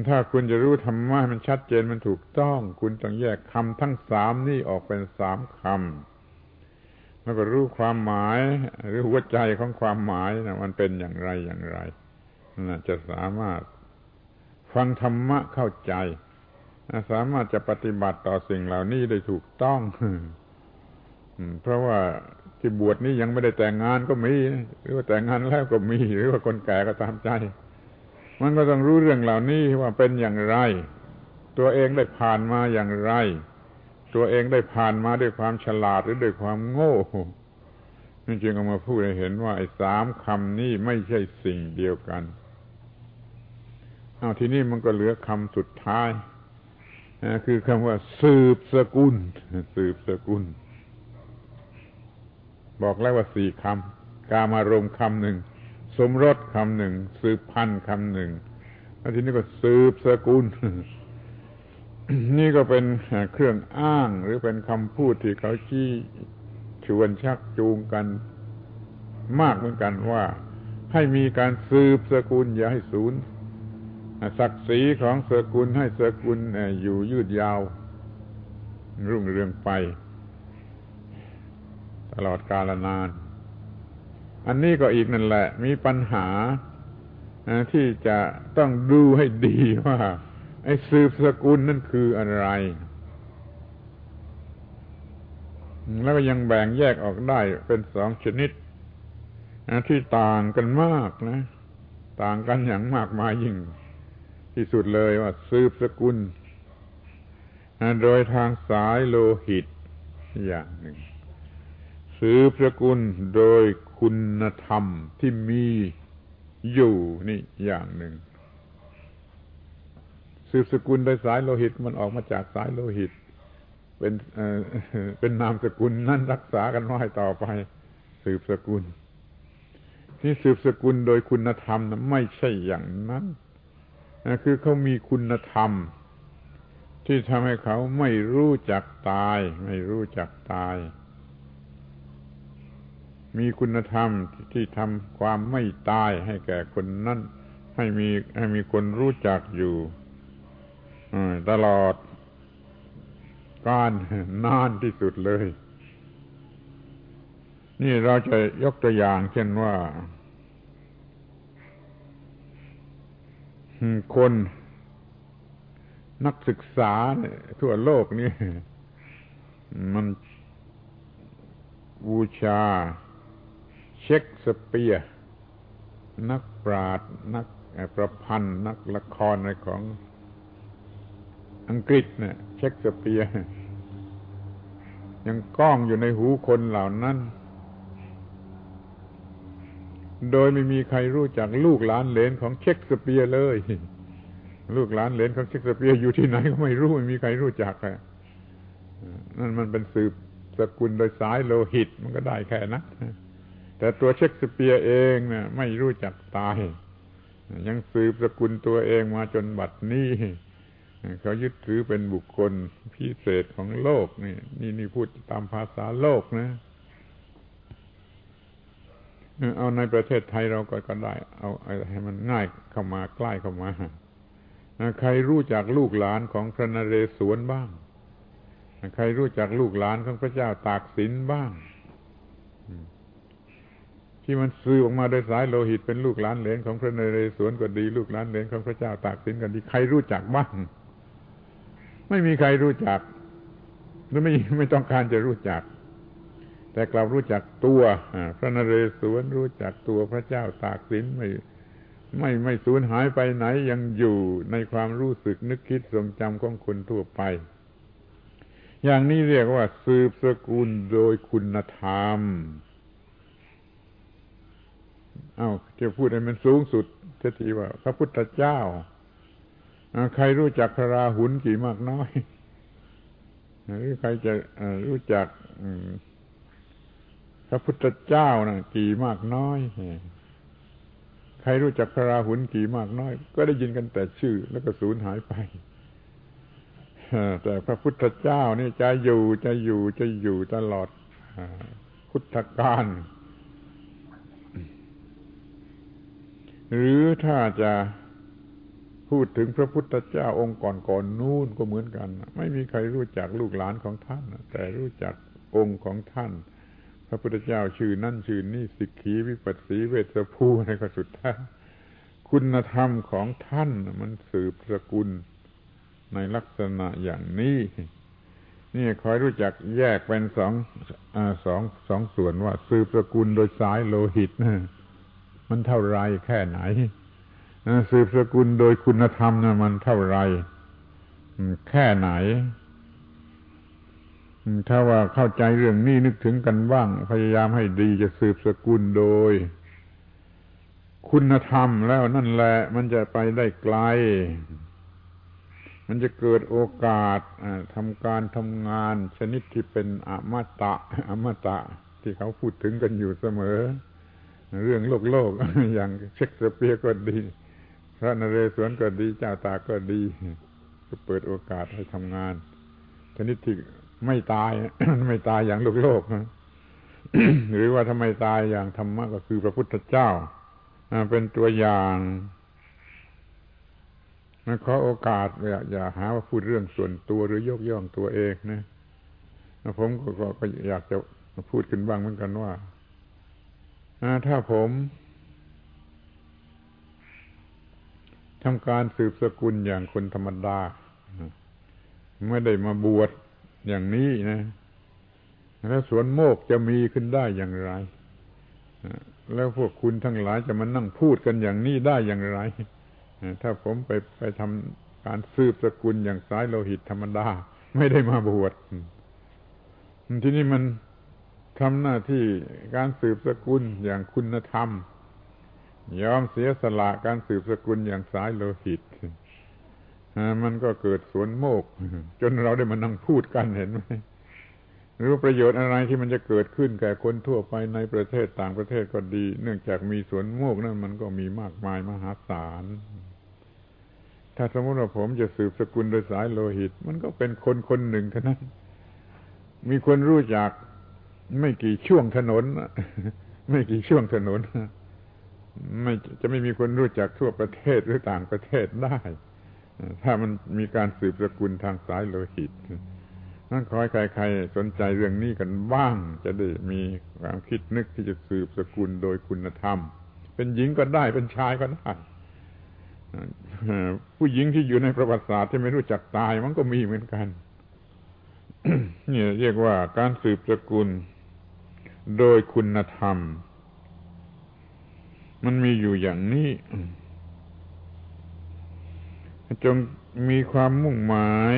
ถ้าคุณจะรู้ธรรมะมันชัดเจนมันถูกต้อง คุณต้องแยกคำทั้งสามนี่ออกเป็นสามคำแล้วก็รู้ความหมาย หรือหัวใจของความหมายนะมันเป็นอย่างไรอย่างไรนะจะสามารถฟังธรรมะเข้าใจ สามารถจะปฏิบัติต่อสิ่งเหล่านี้ได้ถูกต้องเพราะว่าที่บวชนี้ยังไม่ได้แต่งงานก็มี หรือว่าแต่งงานแล้วก็มี หรือว่าคนแก่ก็ตามใจ มันก็ต้องรู้เรื่องเหล่านี้ว่าเป็นอย่างไร ตัวเองได้ผ่านมาอย่างไร ตัวเองได้ผ่านมาด้วยความฉลาดหรือด้วยความโง่นี่จึงเอามาพูดให้เห็นว่าไอ้สามคำนี้ไม่ใช่สิ่งเดียวกันเอาทีนี้มันก็เหลือคำสุดท้ายคือคำว่า สืบสกุล สืบสกุล บอกแล้วว่าสี่คำกามารมคำหนึ่ง สมรสคำหนึ่ง สืบพันธุ์คำหนึ่งแล้วทีนี้ก็สืบสกุล นี่ก็เป็นเครื่องอ้างหรือเป็นคำพูดที่เขาชี้ชวนชักจูงกันมากเหมือนกันว่า ให้มีการสืบสกุลอย่าให้สูญศักดิ์ศรีของสกุลให้สกุลอยู่ยืดยาว รุ่งเรืองไป ตลอดกาลนาน อันนี้ก็อีกนั่นแหละ มีปัญหาที่จะต้องดูให้ดีว่า ไอ้สืบสกุลนั่นคืออะไร แล้วก็ยังแบ่งแยกออกได้เป็นสองชนิดที่ต่างกันมากนะ ต่างกันอย่างมากมายยิ่ง ที่สุดเลยว่าสืบสกุลโดยทางสายโลหิตอย่างหนึ่งสืบสกุลโดย คุณธรรมที่มีอยู่นี่อย่างหนึ่ง สืบสกุลโดยสายโลหิตมันออกมาจากสายโลหิต เป็นเเป็นนามสกุลนั่นรักษากันไว้ต่อไป สืบสกุล ที่สืบสกุลโดยคุณธรรมนะไม่ใช่อย่างนั้นคือเขามีคุณธรรม ที่ทำให้เขาไม่รู้จักตาย ไม่รู้จักตาย มีคุณธรรมที่ทำความไม่ตายให้แก่คนนั้นให้มีให้มีคนรู้จักอยู่ตลอดการนานที่สุดเลย นี่เราจะยกตัวอย่างเช่นว่า คนนักศึกษาทั่วโลกนี่มันบูชา เช็คสเปียร์นักปราดนักประพันธ์ นักละครอะไรของอังกฤษเนี่ยเช็คสเปียร์ยังก้องอยู่ในหูคนเหล่านั้น โดยไม่มีใครรู้จักลูกหลานเหลนของเชคสเปียร์เลย ลูกหลานเหลนของเชคสเปียร์อยู่ที่ไหนก็ไม่รู้ไม่มีใครรู้จักอะนั่นมันเป็นสืบสกุลโดยสายโลหิตมันก็ได้แค่นั้น แต่ตัวเชคสเปียร์เองนะไม่รู้จักตาย ยังสืบสกุลตัวเองมาจนบัดนี้เขายึดถือเป็นบุคคลพิเศษของโลกนี่นี่นี่พูดตามภาษาโลกนะ เอาในประเทศไทยเราก็ก็ได้ เอาให้มันง่ายเข้ามาใกล้เข้ามาใครรู้จักลูกหลานของพระนเรศวรบ้าง ใครรู้จักลูกหลานของพระเจ้าตากสินบ้าง ที่มันซื้อออกมาโดยสายโลหิตเป็นลูกหลานเหลนของพระนเรศวรก็ดี ลูกหลานเหลนของพระเจ้าตากสินก็ดีใครรู้จักบ้างไม่มีใครรู้จักหรือไม่ไม่ต้องการจะรู้จัก แต่กลับรู้จักตัวพระนเรศวรรู้จักตัวพระเจ้าตากสินไม่ไม่ไม่สูญหายไปไหนยังอยู่ในความรู้สึกนึกคิดทรงจำของคนทั่วไป อย่างนี้เรียกว่า สืบสกุลโดยคุณธรรม เอา้าจะพูดให้มันสูงสุดเะทีว่า พระพุทธเจ้าใครรู้จักพระราหุลกี่มากน้อยหรือใครจะรู้จักพระพุทธเจ้านะกี่มากน้อยใครรู้จักพระราหุลกี่มากน้อย ก็ได้ยินกันแต่ชื่อ แล้วก็สูญหายไปแต่พระพุทธเจ้านี่จะอยู่จะอยู่จะอยู่ตลอดพุทธกาล หรือถ้าจะพูดถึงพระพุทธเจ้าองค์ก่อนก่อนนู่นก็เหมือนกัน ไม่มีใครรู้จักลูกหลานของท่าน แต่รู้จักองค์ของท่าน พระพุทธเจ้าชื่อนั่นชื่อนี่สิกขีวิปัสสีเวสภูในก็สุดท้ายคุณธรรมของท่านมันสืบสกุลในลักษณะอย่างนี้นี่คอยรู้จักแยกเป็นสองอสองสองส่วนว่าสืบสกุลโดยสายโลหิตนะ มันเท่าไรแค่ไหนสืบสกุลโดยคุณธรรมนะมันเท่าไรแค่ไหน ถ้าว่าเข้าใจเรื่องนี้นึกถึงกันบ้าง พยายามให้ดีจะสืบสกุลโดย คุณธรรมแล้วนั่นแหละมันจะไปได้ไกล มันจะเกิดโอกาสทำการทำงานชนิดที่เป็นอมตะอมตะ ที่เขาพูดถึงกันอยู่เสมอ เรื่องโลกโลกอย่างเช็คสเปียก็ดี พระนเรศวรก็ดีเจ้าตาก็ดี ก็เปิดโอกาสให้ทำงานชนิดที่ไม่ตายไม่ตายอย่างโลกโลกหรือว่าทำไมตายอย่างธรรมะก็คือพระพุทธเจ้าเป็นตัวอย่างขอโอกาสอย่าอย่าหาว่าพูดเรื่องส่วนตัวหรือยกย่องตัวเองนะผมกก็อยากจะพูดขึ้นบ้างเหมือนกันว่า ถ้าผมทำการสืบสกุลอย่างคนธรรมดา ไม่ได้มาบวชอย่างนี้นะ แล้วสวนโมกจะมีขึ้นได้อย่างไร แล้วพวกคุณทั้งหลายจะมานั่งพูดกันอย่างนี้ได้อย่างไร ถ้าผมไปไปทำการสืบสกุลอย่างสายโลหิตธรรมดา ไม่ได้มาบวชที่นี่มัน ทำหน้าที่การสืบสกุลอย่างคุณธรรม ยอมเสียสละการสืบสกุลอย่างสายโลหิตมันก็เกิดสวนโมก จนเราได้มานั่งพูดกันเห็นไหมรู้ประโยชน์อะไรที่มันจะเกิดขึ้นแก่คนทั่วไปในประเทศต่างประเทศก็ดี เนื่องจากมีสวนโมกนั่นมันก็มีมากมายมหาศาลถ้าสมมติว่าผมจะสืบสกุลโดยสายโลหิต มันก็เป็นคนคนหนึ่งเท่านั้นมีคนรู้จัก ไม่กี่ช่วงถนน ไม่กี่ช่วงถนนไม่จะไม่มีคนรู้จักทั่วประเทศหรือต่างประเทศได้ ถ้ามันมีการสืบสกุลทางสายโลหิตนั่นขอให้ใครๆสนใจเรื่องนี้กันบ้าง จะได้มีความคิดนึกที่จะสืบสกุลโดยคุณธรรม เป็นหญิงก็ได้เป็นชายก็ได้ผู้หญิงที่อยู่ในประวัติศาสตร์ที่ไม่รู้จักตายมันก็มีเหมือนกันนี่เรียกว่าการสืบสกุล โดยคุณธรรม มันมีอยู่อย่างนี้ จงมีความมุ่งหมาย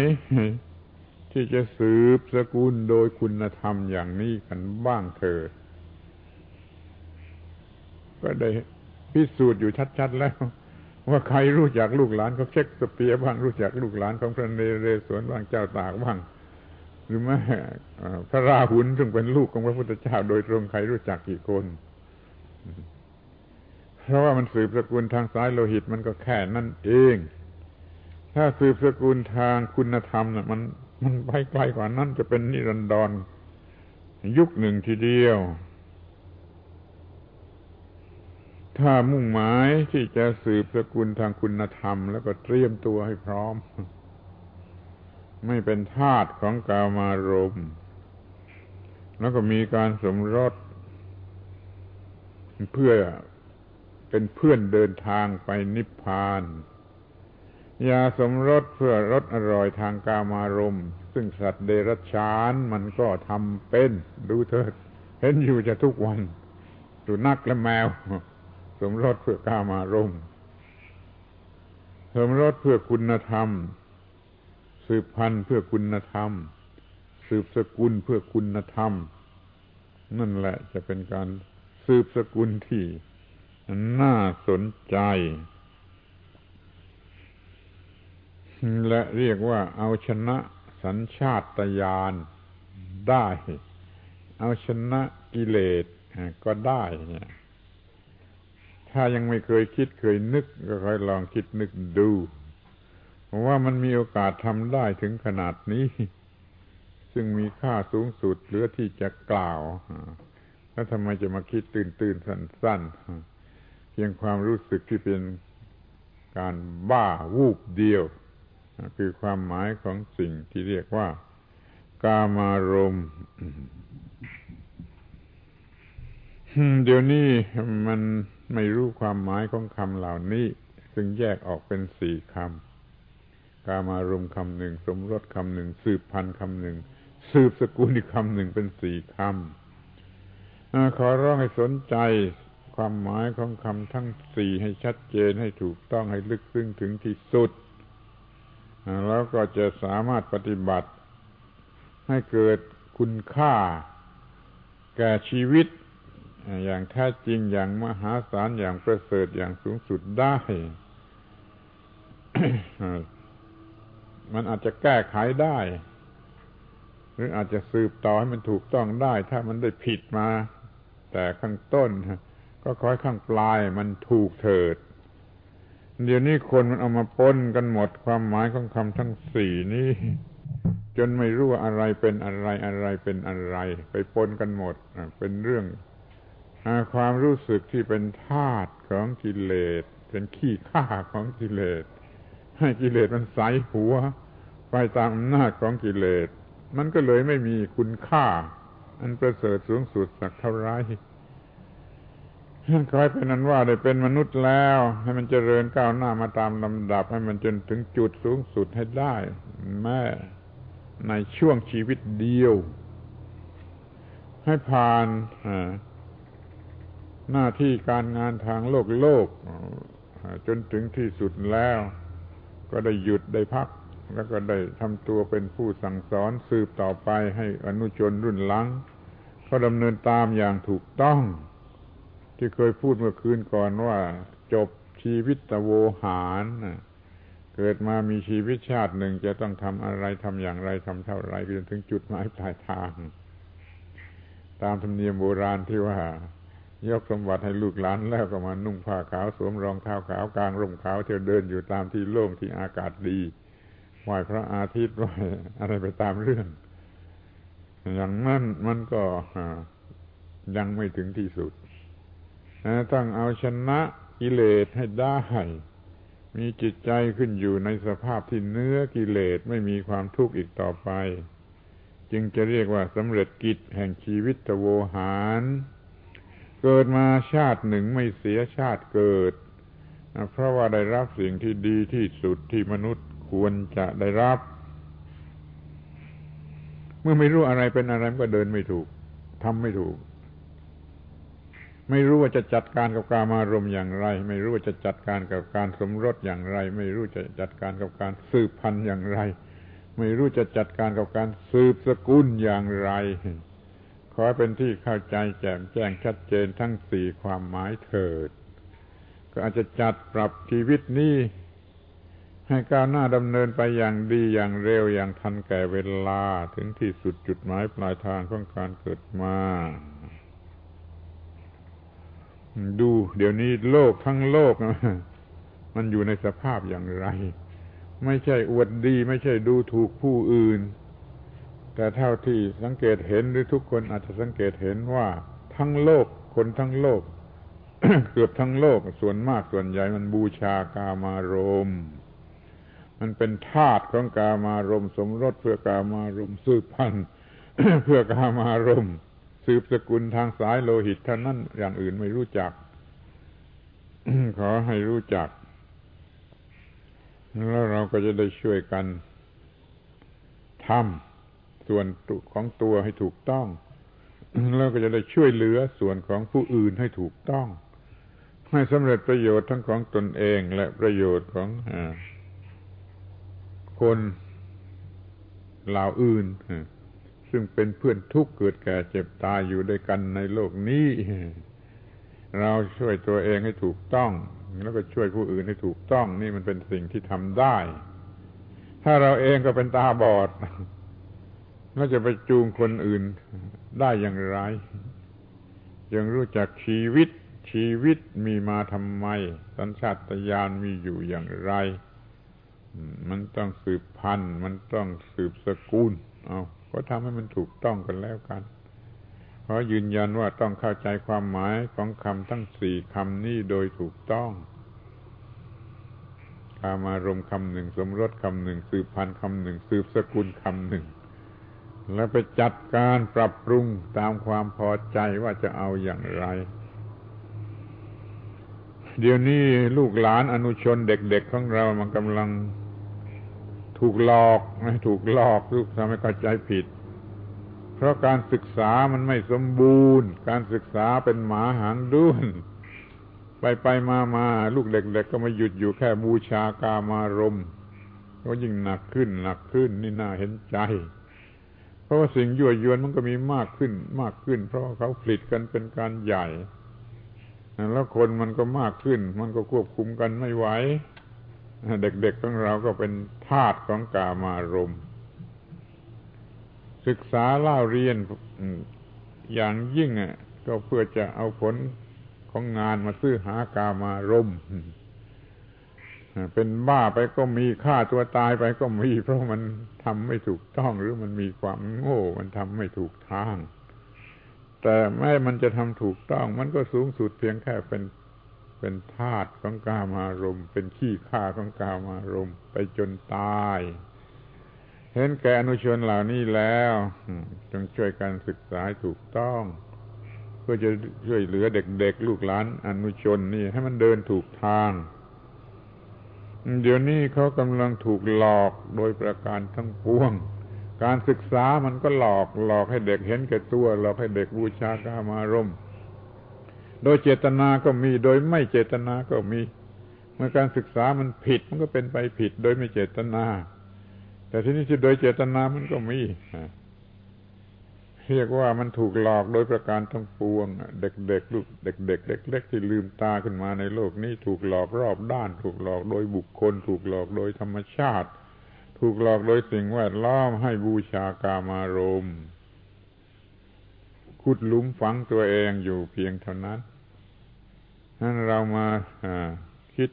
ที่จะสืบสกุลโดยคุณธรรมอย่างนี้กันบ้างเถิดก็ได้พิสูจน์อยู่ชัด ๆ แล้ว ว่าใครรู้จักลูกหลานเขาเช็คสเปียบ้างรู้จักลูกหลานของพระเนเรศวรบ้างเจ้าตากบ้าง หรือแม้พระราหุลซึ่งเป็นลูกของพระพุทธเจ้าโดยตรงใครรู้จักกี่คน เพราะว่ามันสืบสกุลทางสายโลหิตมันก็แค่นั่นเอง ถ้าสืบสกุลทางคุณธรรมนะ่ะ มันมันไปไกลกว่านั้นจะเป็นนิรันดร ยุคหนึ่งทีเดียว ถ้ามุ่งหมายที่จะสืบสกุลทางคุณธรรม แล้วก็เตรียมตัวให้พร้อม ไม่เป็นทาสของกามารมณ์ แล้วก็มีการสมรสเพื่อเป็นเพื่อนเดินทางไปนิพพานยาสมรสเพื่อรสอร่อยทางกามารมณ์ ซึ่งสัตว์เดรัจฉานมันก็ทำเป็น ดูเถิด เห็นอยู่จะทุกวันสุนัขและแมว สมรสเพื่อกามารมณ์สมรสเพื่อคุณธรรม สืบพันธุ์เพื่อคุณธรรม สืบสกุลเพื่อคุณธรรม นั่นแหละจะเป็นการสืบสกุลที่น่าสนใจ และเรียกว่าเอาชนะสัญชาตญาณได้ เอาชนะกิเลสก็ได้เนี่ยถ้ายังไม่เคยคิดเคยนึกก็ค่อยลองคิดนึกดู ว่ามันมีโอกาสทำได้ถึงขนาดนี้ ซึ่งมีค่าสูงสุดเหลือที่จะกล่าวแล้วทำไมจะมาคิดตื่นตื่นสั้นๆเพียงความรู้สึกที่เป็นการบ้าวูบเดียว คือความหมายของสิ่งที่เรียกว่า กามารมเดี๋ยวนี้มันไม่รู้ความหมายของคำเหล่านี้ ซึ่งแยกออกเป็นสี่คำ กามารมคำหนึ่ง สมรสคำหนึ่ง สืบพันธ์คำหนึ่ง สืบสกุลอีกคำหนึ่งเป็นสี่คำขอร้องให้สนใจความหมายของคำทั้งสี่ให้ชัดเจนให้ถูกต้องให้ลึกซึ้งถึงที่สุด แล้วก็จะสามารถปฏิบัติ ให้เกิดคุณค่า แก่ชีวิต อย่างแท้จริงอย่างมหาศาลอย่างประเสริฐอย่างสูงสุดได้ มันอาจจะแก้ไขได้ หรืออาจจะสืบต่อให้มันถูกต้องได้ ถ้ามันได้ผิดมา แต่ข้างต้น ก็คอยข้างปลายมันถูกเถิด เดี๋ยวนี้คนมันเอามาปนกันหมดความหมายของคำทั้งสี่นี้จนไม่รู้ว่าอะไรเป็นอะไรอะไรเป็นอะไร ไปปนกันหมดเป็นเรื่องความรู้สึกที่เป็นธาตุของกิเลส เป็นขี้ข้าของกิเลส ให้กิเลสมันใสหัว ไปตามอำนาจของกิเลส มันก็เลยไม่มีคุณค่า อันประเสริฐสูงสุดสักเท่าไรคอยเป็นนั้นว่าได้เป็นมนุษย์แล้ว ให้มันเจริญก้าวหน้ามาตามลำดับ ให้มันจนถึงจุดสูงสุดให้ได้ แม้ในช่วงชีวิตเดียว ให้ผ่านหน้าที่การงานทางโลกโลก จนถึงที่สุดแล้ว ก็ได้หยุดได้พัก แล้วก็ได้ทำตัวเป็นผู้สั่งสอนสืบต่อไปให้อนุชนรุ่นหลังเขาดำเนินตามอย่างถูกต้อง ที่เคยพูดเมื่อคืนก่อนว่า จบชีวิตตโวหารเกิดมามีชีวิตชาติหนึ่งจะต้องทำอะไรทำอย่างไรทำเท่าไรจนถึงจุดหมายปลายทาง ตามธรรมเนียมโบราณที่ว่า ยกสมบัติให้ลูกหลานแล้วก็มานุ่งผ้าขาวสวมรองเท้าขาวกลางร่มขาวเที่ยวเดินอยู่ตามที่โล่งที่อากาศดีไหวพระอาทิตย์ไหวอะไรไปตามเรื่อง อย่างนั้นมันก็ยังไม่ถึงที่สุดต้องเอาชนะกิเลสให้ได้ มีจิตใจขึ้นอยู่ในสภาพที่เนื้อกิเลสไม่มีความทุกข์อีกต่อไป จึงจะเรียกว่าสำเร็จกิจแห่งชีวิตโวหาร เกิดมาชาติหนึ่งไม่เสียชาติเกิด เพราะว่าได้รับสิ่งที่ดีที่สุดที่มนุษย์ควรจะได้รับ เมื่อไม่รู้อะไรเป็นอะไรก็เดินไม่ถูกทำไม่ถูก ไม่รู้ว่าจะจัดการกับการมารมอย่างไร ไม่รู้ว่าจะจัดการกับการสมรสอย่างไร ไม่รู้จะจัดการกับการสืบพันธุ์อย่างไร ไม่รู้จะจัดการกับการสืบสกุลอย่างไร ขอเป็นที่เข้าใจแจ่มแจ้งชัดเจนทั้งสี่ความหมายเถิด ก็อาจจะจัดปรับชีวิตนี้ ให้ก้าวหน้าดำเนินไปอย่างดีอย่างเร็วอย่างทันแก่เวลาถึงที่สุดจุดหมายปลายทางของการเกิดมา ดู เดี๋ยวนี้โลกทั้งโลก มันอยู่ในสภาพอย่างไร ไม่ใช่อวดดี ไม่ใช่ดูถูกผู้อื่น แต่เท่าที่สังเกตเห็นหรือทุกคนอาจจะสังเกตเห็นว่าทั้งโลกคนทั้งโลก เกือบทั้งโลกส่วนมากส่วนใหญ่มันบูชากามารมมันเป็นทาตของกามารมสมรสเพื่อกามารมสืบพันธุ์เพื่อกามารมสืบสกุลทางสายโลหิตเท่านั้นอย่างอื่นไม่รู้จัก ขอให้รู้จัก แล้วเราก็จะได้ช่วยกันทำ ส่วนของตัวให้ถูกต้อง แล้วก็จะได้ช่วยเหลือส่วนของผู้อื่นให้ถูกต้อง ให้สำเร็จประโยชน์ทั้งของตนเองและประโยชน์ของคนเหล่าอื่นซึ่งเป็นเพื่อนทุกข์เกิดแก่เจ็บตายอยู่ด้วยกันในโลกนี้ เราช่วยตัวเองให้ถูกต้อง แล้วก็ช่วยผู้อื่นให้ถูกต้อง นี่มันเป็นสิ่งที่ทำได้ ถ้าเราเองก็เป็นตาบอด เราจะไปจูงคนอื่นได้อย่างไรยังรู้จักชีวิต ชีวิตมีมาทำไม สัญชาตญาณมีอยู่อย่างไร มันต้องสืบพันธุ์ มันต้องสืบสกุล เอาก็ทำให้มันถูกต้องกันแล้วกันขอยืนยันว่าต้องเข้าใจความหมายของคำทั้งสี่คำนี้โดยถูกต้องกามารมคำหนึ่ง สมรสคำหนึ่ง สืบพันธุ์คำหนึ่ง สืบสกุลคำหนึ่ง แล้วไปจัดการปรับปรุงตามความพอใจว่าจะเอาอย่างไร เดี๋ยวนี้ลูกหลานอนุชนเด็กๆของเรามันกำลังถูกหลอกถูกหลอกลูกทำให้เข้าใจผิด เพราะการศึกษามันไม่สมบูรณ์ การศึกษาเป็นหมาหางด้วนไปไปมามาลูกเด็กๆก็มาหยุดอยู่แค่บูชากามารมก็ยิ่งหนักขึ้นหนักขึ้นนี่น่าเห็นใจ เพราะว่าสิ่งยั่วยวนมันก็มีมากขึ้นมากขึ้น เพราะเขาผลิตกันเป็นการใหญ่แล้วคนมันก็มากขึ้น มันก็ควบคุมกันไม่ไหวเด็กๆของเราก็เป็นทาสของกามารมศึกษาเล่าเรียนอย่างยิ่งก็เพื่อจะเอาผลของงานมาซื้อหากามารม เป็นบ้าไปก็มีฆ่าตัวตายไปก็มี เพราะมันทำไม่ถูกต้องหรือมันมีความโง่ มันทำไม่ถูกทาง แต่แม้มันจะทำถูกต้อง มันก็สูงสุดเพียงแค่เป็นเป็นทาตของกามารมณ์ เป็นขี้ข้าของกามารมณ์ ไปจนตาย เห็นแก่อนุชนเหล่านี้แล้วจงช่วยกันศึกษาถูกต้อง เพื่อจะช่วยเหลือเด็กๆ ลูกหลานอนุชนนี่ให้มันเดินถูกทาง เดี๋ยวนี้เขากำลังถูกหลอกโดยประการทั้งปวง การศึกษามันก็หลอกหลอกให้เด็กเห็นแก่ตัว หลอกให้เด็กบูชากามารมณ์โดยเจตนาก็มีโดยไม่เจตนาก็มี เมื่อการศึกษามันผิดมันก็เป็นไปผิด โดยไม่เจตนา แต่ที่นี้ที่โดยเจตนามันก็มี เรียกว่ามันถูกหลอกโดยประการทั้งปวง เด็กๆลูกเด็ก ๆ เล็ก ๆ ที่ลืมตาขึ้นมาในโลกนี้ ถูกหลอกรอบด้าน ถูกหลอกโดยบุคคล ถูกหลอกโดยธรรมชาติ ถูกหลอกโดยสิ่งแวดล้อมให้บูชากามารมณ์ขุดลุมฝังตัวเองอยู่เพียงเท่านั้นนั้นเรามาคิด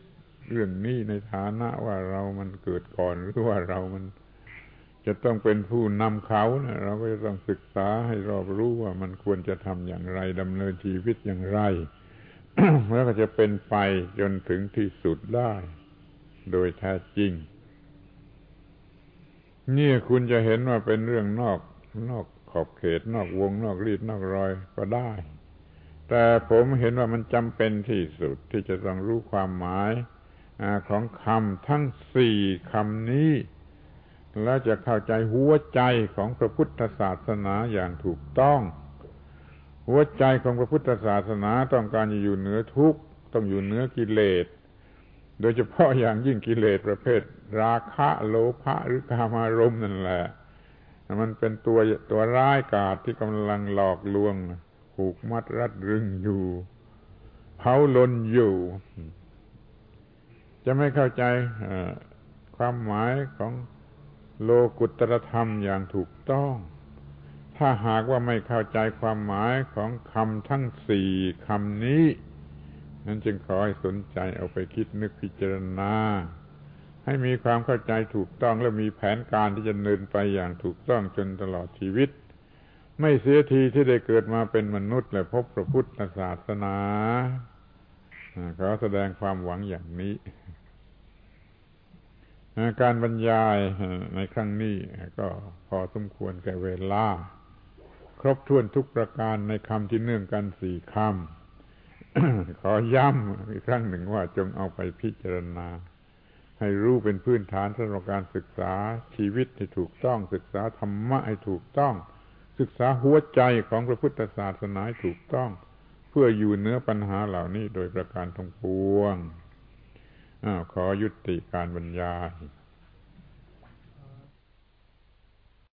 เรื่องนี้ในฐานะว่าเรามันเกิดก่อนหรือว่าเรามัน จะต้องเป็นผู้นำเขานะเราก็จะต้องศึกษาให้รอบรู้ว่ามันควรจะทำอย่างไรดำเนินชีวิตอย่างไร แล้วก็จะเป็นไปจนถึงที่สุดได้ โดยแท้จริง นี่คุณจะเห็นว่าเป็นเรื่องนอกนอกขอบเขต นอกวง นอกรีดนอกรอยก็ได้ แต่ผมเห็นว่ามันจำเป็นที่สุดที่จะต้องรู้ความหมายของคำทั้งสี่คำนี้ แล้วจะเข้าใจหัวใจของพระพุทธศาสนาอย่างถูกต้อง หัวใจของพระพุทธศาสนาต้องการอยู่เหนือทุกข์ต้องอยู่เหนือกิเลส โดยเฉพาะอย่างยิ่งกิเลสประเภท ราคะโลภะหรือกามารมณ์นั่นแหละมันเป็นตัวตัวร้ายกาจที่กำลังหลอกลวงผูกมัดรัดรึงอยู่เผาลนอยู่ จะไม่เข้าใจความหมายของ โลกุตรธรรมอย่างถูกต้อง ถ้าหากว่าไม่เข้าใจความหมายของคำทั้งสี่คำนี้ นั้นจึงขอให้สนใจเอาไปคิดนึกพิจารณา ให้มีความเข้าใจถูกต้องและมีแผนการที่จะเดินไปอย่างถูกต้องจนตลอดชีวิต ไม่เสียทีที่ได้เกิดมาเป็นมนุษย์และพบพระพุทธศาสนาขอแสดงความหวังอย่างนี้ การบรรยายในครั้งนี้ก็พอสมควรแก่เวลา ครบถ้วนทุกประการในคำที่เนื่องกันสี่คำขอย้ำอีกครั้งหนึ่งว่าจงเอาไปพิจารณา ให้รู้เป็นพื้นฐานสำหรับการศึกษาชีวิตให้ถูกต้อง ศึกษาธรรมะให้ถูกต้อง ศึกษาหัวใจของพระพุทธศาสนาให้ถูกต้อง เพื่ออยู่เนื้อปัญหาเหล่านี้โดยประการทั้งปวง ขอยุติการบรรยาย